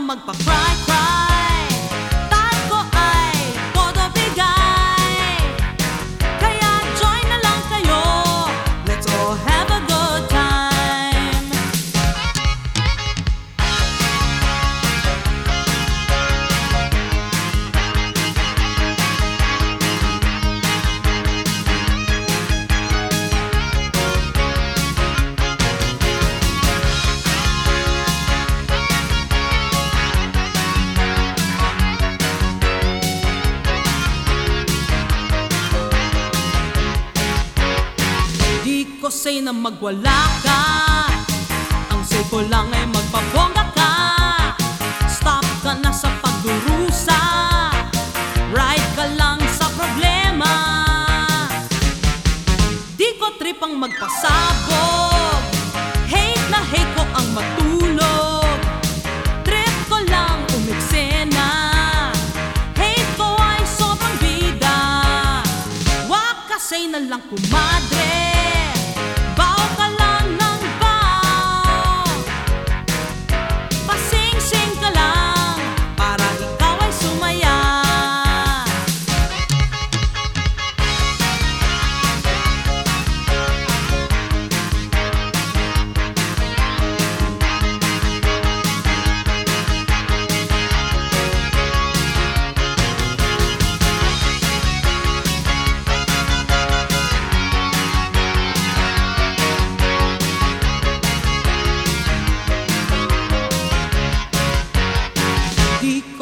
magpa-cry ko say na magwala ka. Ang say ko lang ay magpabongga ka. Stop ka na sa pagdurusa. Right ka lang sa problema. Di ko trip ang magpasabog. Hate na hate ko ang matulog. Trip ko lang umiksena. Hate ko ay sobrang bida. Wag ka say na lang kumadre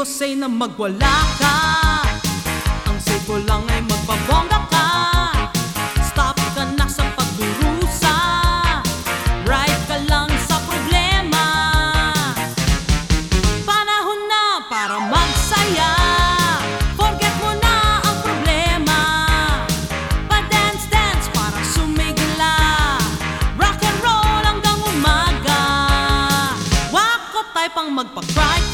say na magwala ka. Ang say ko lang ay magbabongga ka. Stop ka na sa pagdurusa. Right ka lang sa problema. Panahon na para magsaya. Forget mo ang problema. Pa-dance, dance para sumigla. Rock and roll hanggang umaga. Wako tayo pang magpa-cry